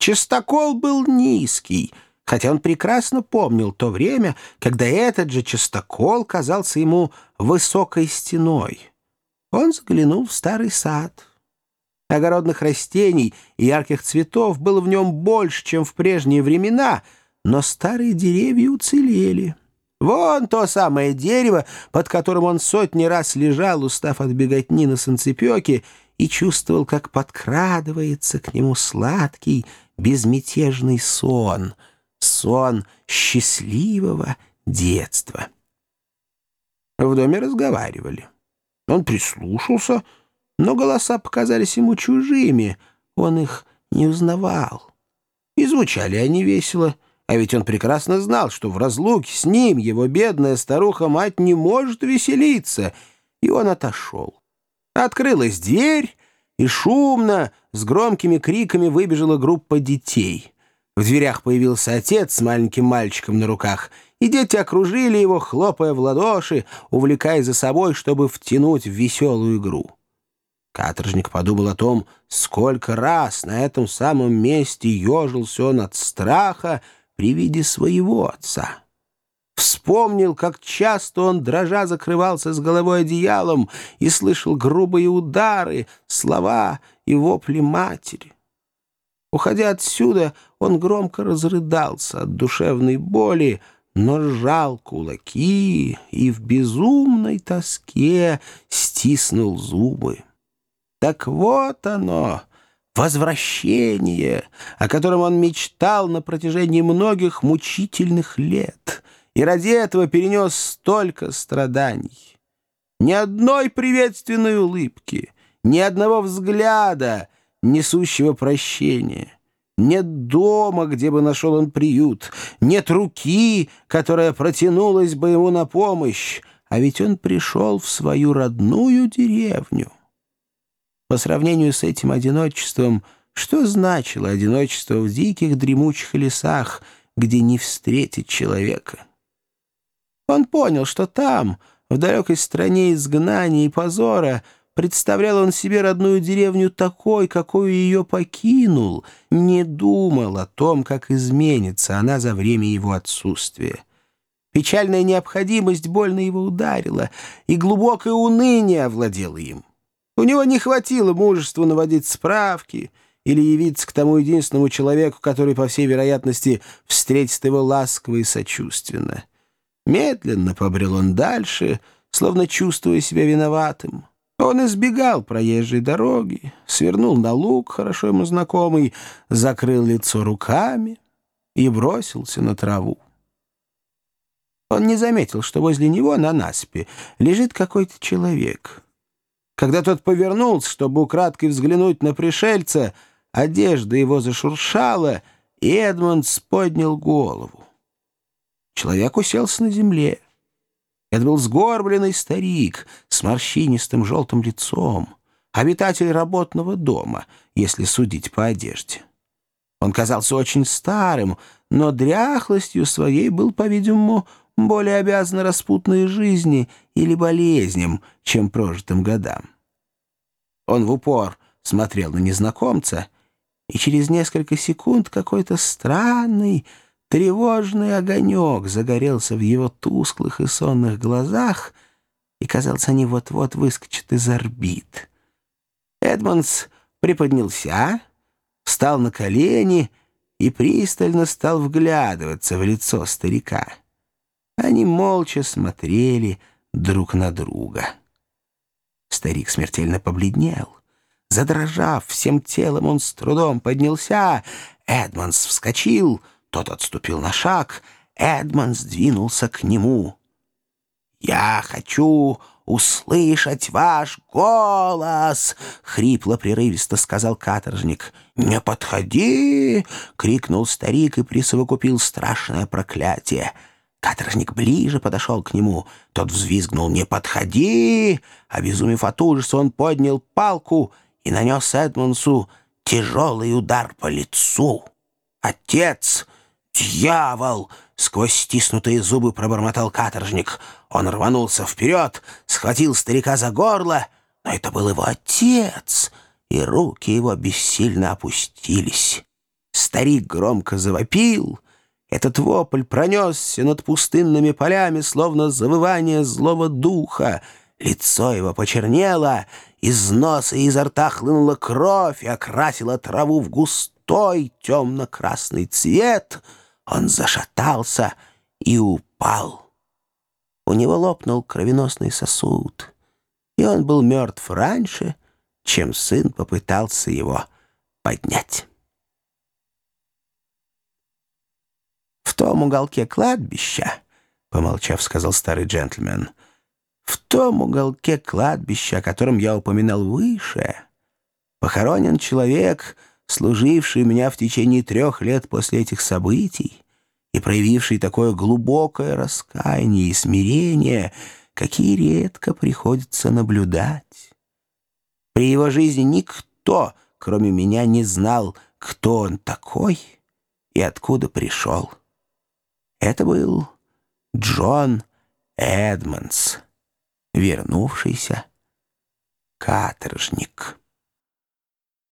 Частокол был низкий, хотя он прекрасно помнил то время, когда этот же частокол казался ему высокой стеной. Он заглянул в старый сад. Огородных растений и ярких цветов было в нем больше, чем в прежние времена, но старые деревья уцелели. Вон то самое дерево, под которым он сотни раз лежал, устав от беготни на санцепёке, и чувствовал, как подкрадывается к нему сладкий, безмятежный сон, сон счастливого детства. В доме разговаривали. Он прислушался, но голоса показались ему чужими, он их не узнавал. И звучали они весело, а ведь он прекрасно знал, что в разлуке с ним его бедная старуха-мать не может веселиться, и он отошел. Открылась дверь, и шумно, с громкими криками выбежала группа детей. В дверях появился отец с маленьким мальчиком на руках, и дети окружили его, хлопая в ладоши, увлекая за собой, чтобы втянуть в веселую игру. Каторжник подумал о том, сколько раз на этом самом месте ежился он от страха при виде своего отца. Вспомнил, как часто он, дрожа, закрывался с головой одеялом и слышал грубые удары, слова и вопли матери. Уходя отсюда, он громко разрыдался от душевной боли, но сжал кулаки и в безумной тоске стиснул зубы. Так вот оно, возвращение, о котором он мечтал на протяжении многих мучительных лет — и ради этого перенес столько страданий. Ни одной приветственной улыбки, ни одного взгляда, несущего прощения. Нет дома, где бы нашел он приют, нет руки, которая протянулась бы ему на помощь, а ведь он пришел в свою родную деревню. По сравнению с этим одиночеством, что значило одиночество в диких дремучих лесах, где не встретить человека? Он понял, что там, в далекой стране изгнания и позора, представлял он себе родную деревню такой, какую ее покинул, не думал о том, как изменится она за время его отсутствия. Печальная необходимость больно его ударила, и глубокое уныние овладело им. У него не хватило мужества наводить справки или явиться к тому единственному человеку, который, по всей вероятности, встретит его ласково и сочувственно. Медленно побрел он дальше, словно чувствуя себя виноватым. Он избегал проезжей дороги, свернул на луг, хорошо ему знакомый, закрыл лицо руками и бросился на траву. Он не заметил, что возле него на наспе лежит какой-то человек. Когда тот повернулся, чтобы украдкой взглянуть на пришельца, одежда его зашуршала, и Эдмондс поднял голову. Человек уселся на земле. Это был сгорбленный старик с морщинистым желтым лицом, обитатель работного дома, если судить по одежде. Он казался очень старым, но дряхлостью своей был, по-видимому, более обязан распутной жизни или болезням, чем прожитым годам. Он в упор смотрел на незнакомца, и через несколько секунд какой-то странный, Тревожный огонек загорелся в его тусклых и сонных глазах, и, казалось, они вот-вот выскочат из орбит. Эдмонс приподнялся, встал на колени и пристально стал вглядываться в лицо старика. Они молча смотрели друг на друга. Старик смертельно побледнел. Задрожав всем телом, он с трудом поднялся. Эдмонс вскочил — тот отступил на шаг. Эдмон сдвинулся к нему. «Я хочу услышать ваш голос!» — хрипло-прерывисто сказал каторжник. «Не подходи!» — крикнул старик и присовокупил страшное проклятие. Каторжник ближе подошел к нему. Тот взвизгнул «Не подходи!» Обезумев от ужаса, он поднял палку и нанес Эдмонсу тяжелый удар по лицу. Отец «Дьявол!» — сквозь стиснутые зубы пробормотал каторжник. Он рванулся вперед, схватил старика за горло, но это был его отец, и руки его бессильно опустились. Старик громко завопил. Этот вопль пронесся над пустынными полями, словно завывание злого духа. Лицо его почернело, из носа и изо рта хлынула кровь и окрасила траву в густой темно-красный цвет. Он зашатался и упал. У него лопнул кровеносный сосуд, и он был мертв раньше, чем сын попытался его поднять. В том уголке кладбища, — помолчав, сказал старый джентльмен, — в том уголке кладбища, о котором я упоминал выше, похоронен человек, служивший меня в течение трех лет после этих событий и проявивший такое глубокое раскаяние и смирение, какие редко приходится наблюдать. При его жизни никто, кроме меня, не знал, кто он такой и откуда пришел. Это был Джон Эдмонс, вернувшийся каторжник.